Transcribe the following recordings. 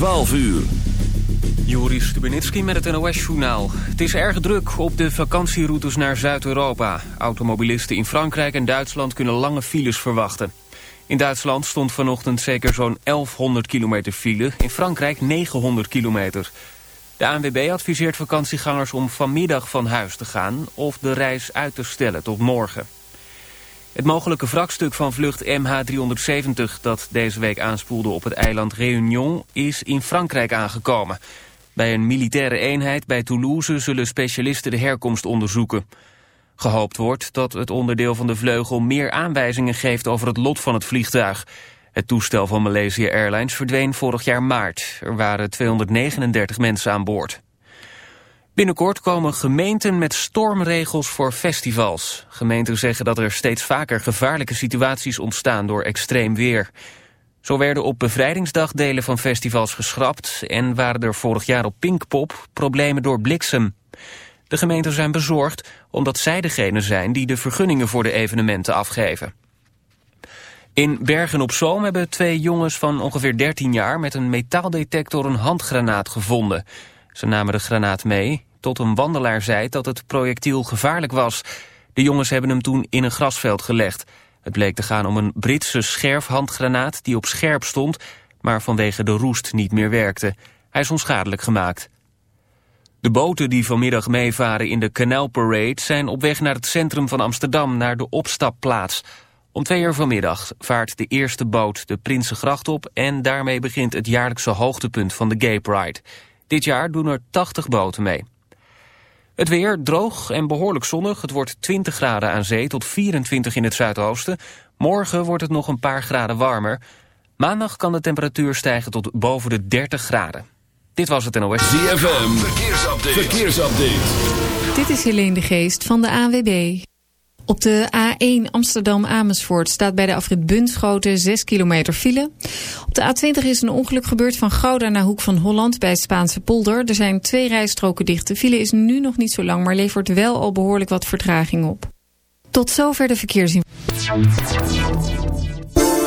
12 uur. Joris Stubenitski met het NOS-journaal. Het is erg druk op de vakantieroutes naar Zuid-Europa. Automobilisten in Frankrijk en Duitsland kunnen lange files verwachten. In Duitsland stond vanochtend zeker zo'n 1100 kilometer file. In Frankrijk 900 kilometer. De ANWB adviseert vakantiegangers om vanmiddag van huis te gaan... of de reis uit te stellen tot morgen. Het mogelijke wrakstuk van vlucht MH370 dat deze week aanspoelde op het eiland Réunion is in Frankrijk aangekomen. Bij een militaire eenheid bij Toulouse zullen specialisten de herkomst onderzoeken. Gehoopt wordt dat het onderdeel van de vleugel meer aanwijzingen geeft over het lot van het vliegtuig. Het toestel van Malaysia Airlines verdween vorig jaar maart. Er waren 239 mensen aan boord. Binnenkort komen gemeenten met stormregels voor festivals. Gemeenten zeggen dat er steeds vaker gevaarlijke situaties ontstaan door extreem weer. Zo werden op bevrijdingsdag delen van festivals geschrapt... en waren er vorig jaar op Pinkpop problemen door bliksem. De gemeenten zijn bezorgd omdat zij degene zijn die de vergunningen voor de evenementen afgeven. In Bergen op Zoom hebben twee jongens van ongeveer 13 jaar... met een metaaldetector een handgranaat gevonden... Ze namen de granaat mee, tot een wandelaar zei dat het projectiel gevaarlijk was. De jongens hebben hem toen in een grasveld gelegd. Het bleek te gaan om een Britse scherfhandgranaat die op scherp stond... maar vanwege de roest niet meer werkte. Hij is onschadelijk gemaakt. De boten die vanmiddag meevaren in de Canal Parade... zijn op weg naar het centrum van Amsterdam, naar de opstapplaats. Om twee uur vanmiddag vaart de eerste boot de Prinsengracht op... en daarmee begint het jaarlijkse hoogtepunt van de Gay Pride... Dit jaar doen er 80 boten mee. Het weer droog en behoorlijk zonnig. Het wordt 20 graden aan zee tot 24 in het zuidoosten. Morgen wordt het nog een paar graden warmer. Maandag kan de temperatuur stijgen tot boven de 30 graden. Dit was het NOS. ZFM, verkeersupdate. verkeersupdate. Dit is Helene de Geest van de AWB. Op de A1 Amsterdam-Amersfoort staat bij de afrit Bunschoten 6 kilometer file. Op de A20 is een ongeluk gebeurd van Gouda naar Hoek van Holland bij Spaanse polder. Er zijn twee rijstroken dicht. De file is nu nog niet zo lang, maar levert wel al behoorlijk wat vertraging op. Tot zover de verkeersinformatie.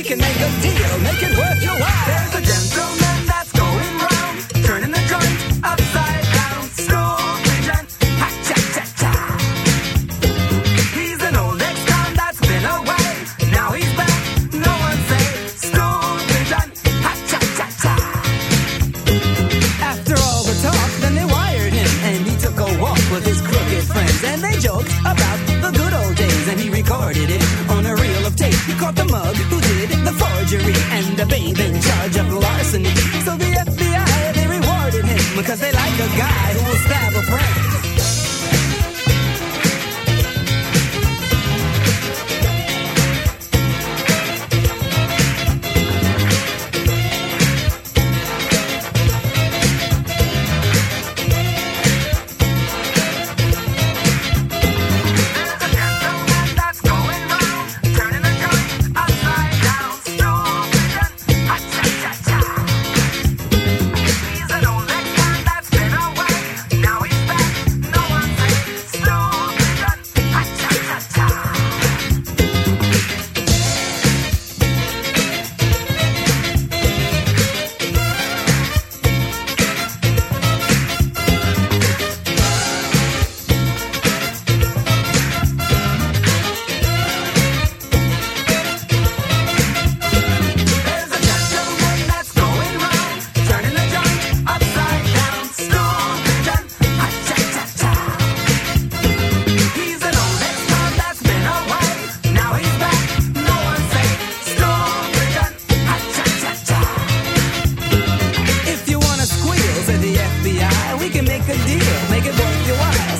we can make a deal, make it we can make a deal, make it worth your while.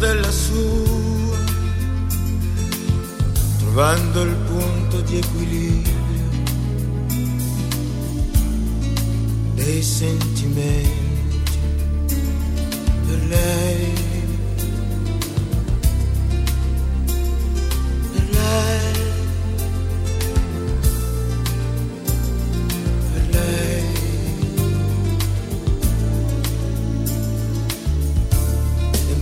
Della sua trovando il punto di equilibrio dei sentimenti per lei. Per lei.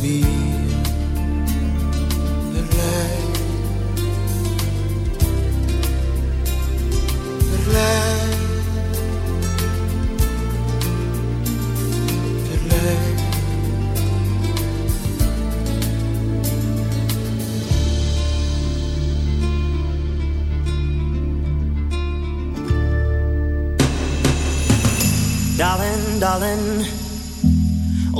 be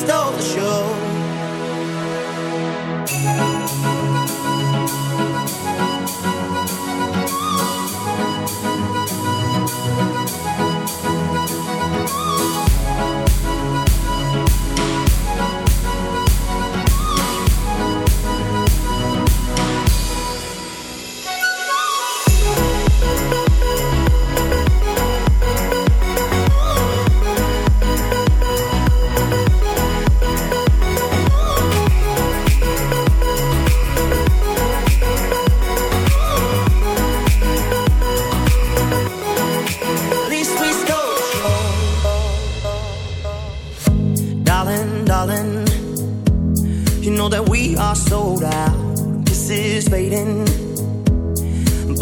Stole the show.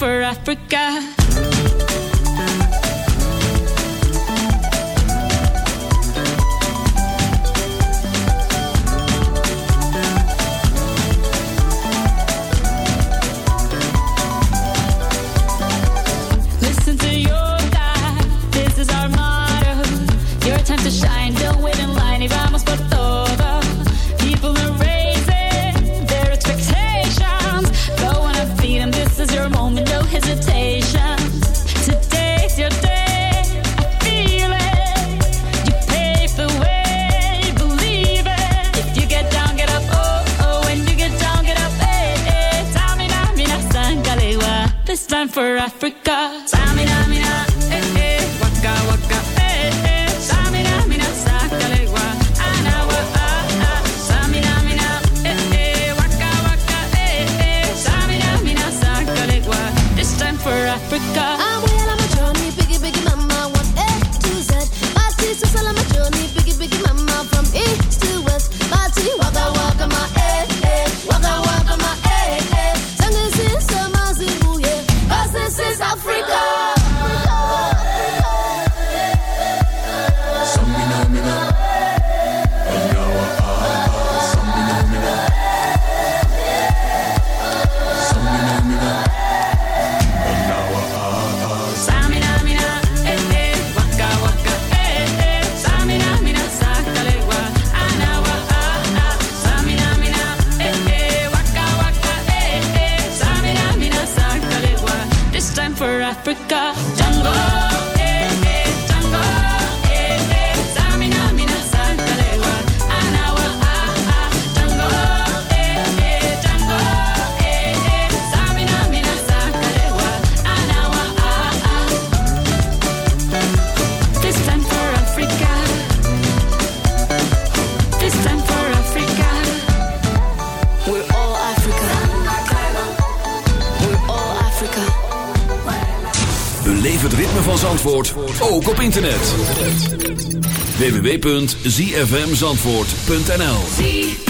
for Africa. For Africa. www.zfmzandvoort.nl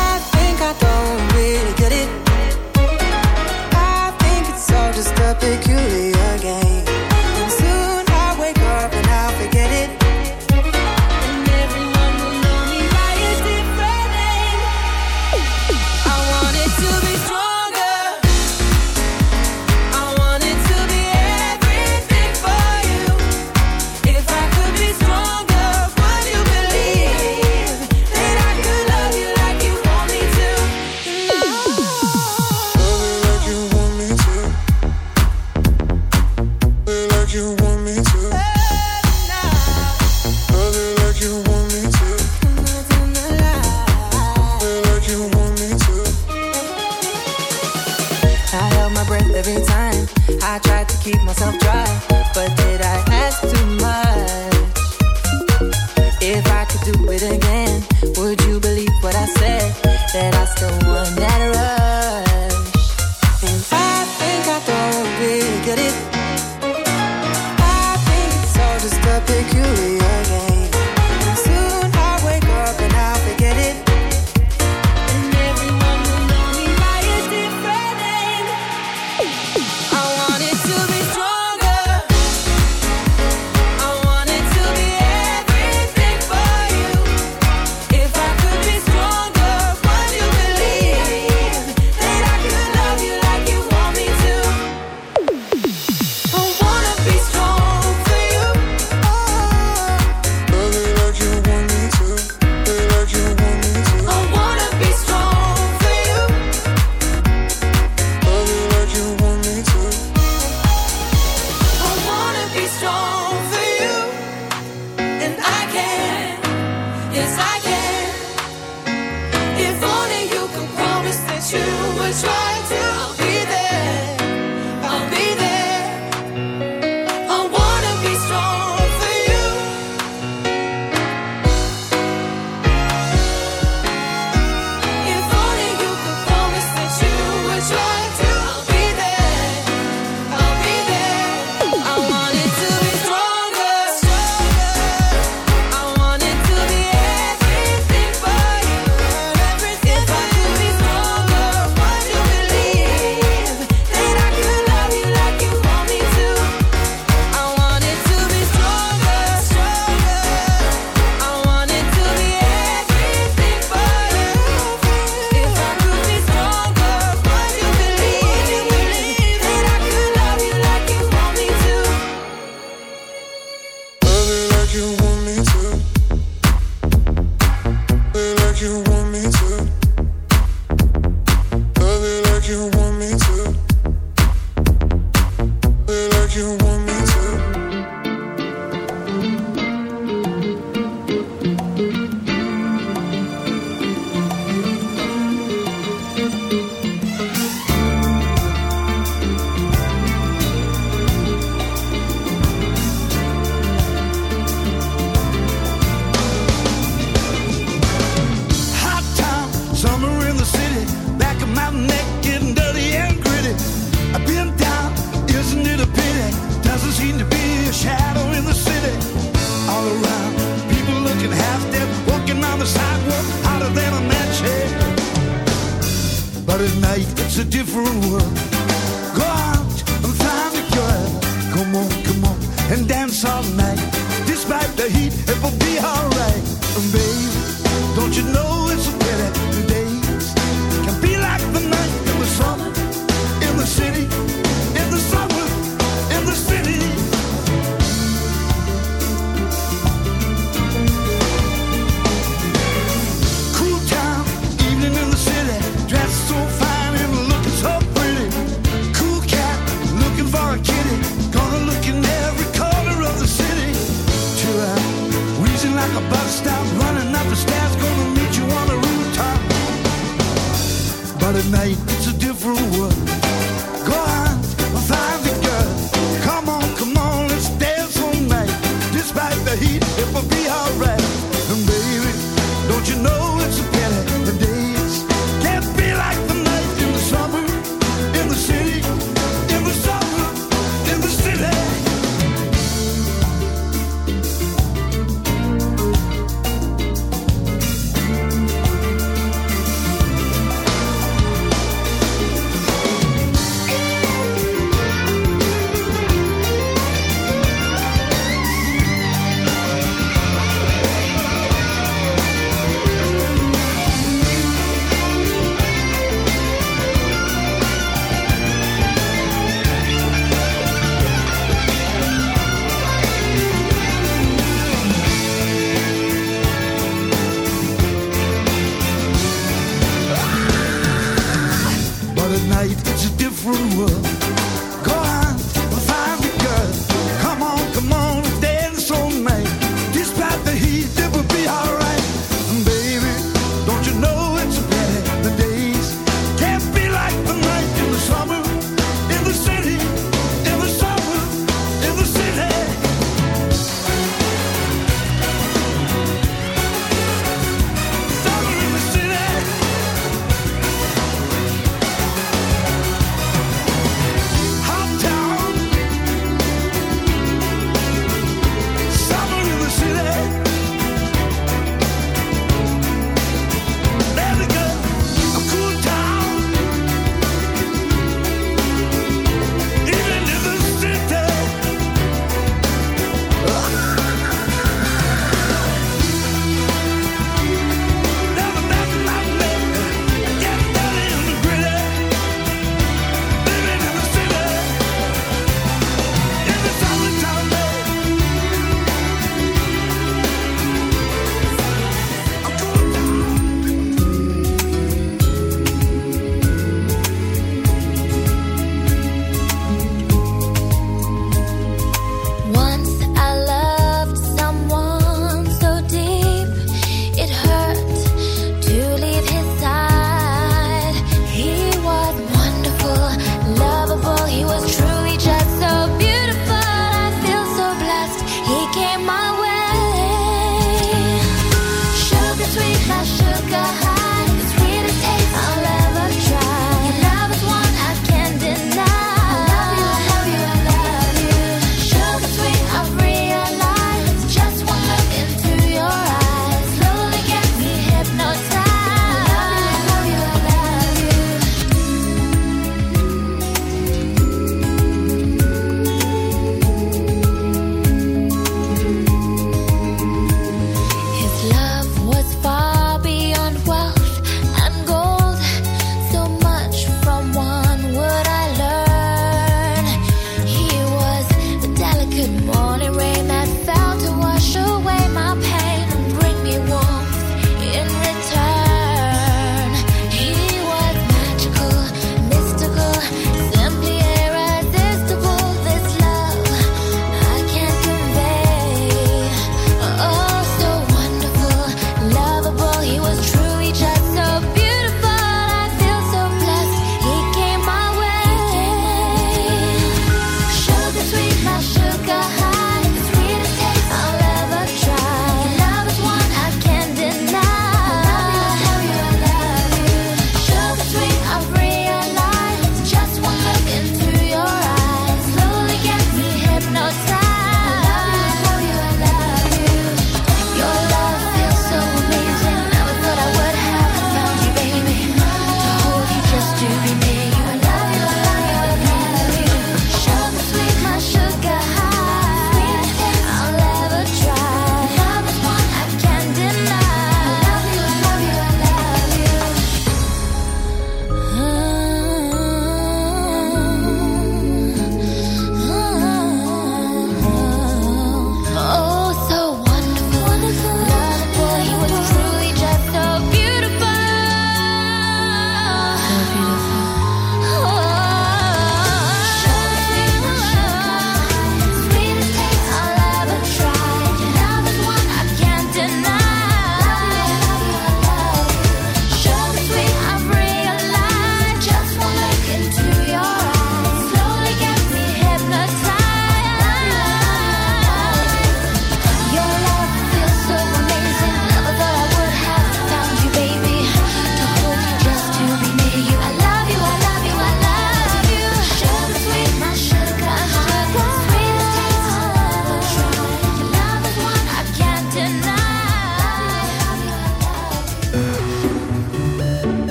Different world.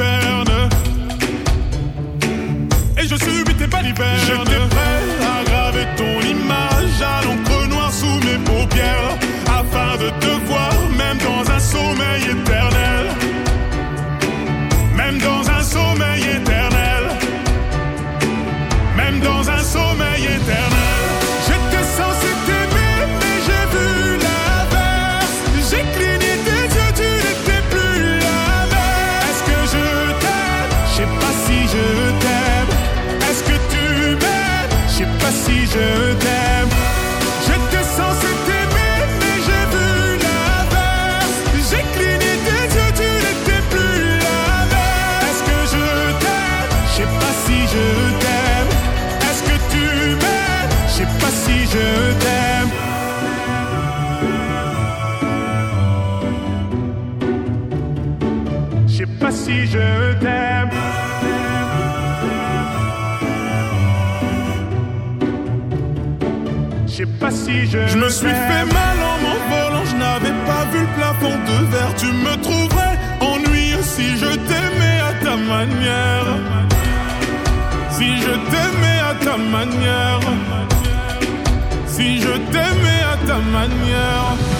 balivernes. Et je subis tes balivernes. Je Je pas si je. Me suis fait mal en mon m'envolant, je n'avais pas vu le plafond de verre. Tu me trouverais ennuyeux si je t'aimais à ta manière. Si je t'aimais à ta manière. Si je t'aimais à ta manière.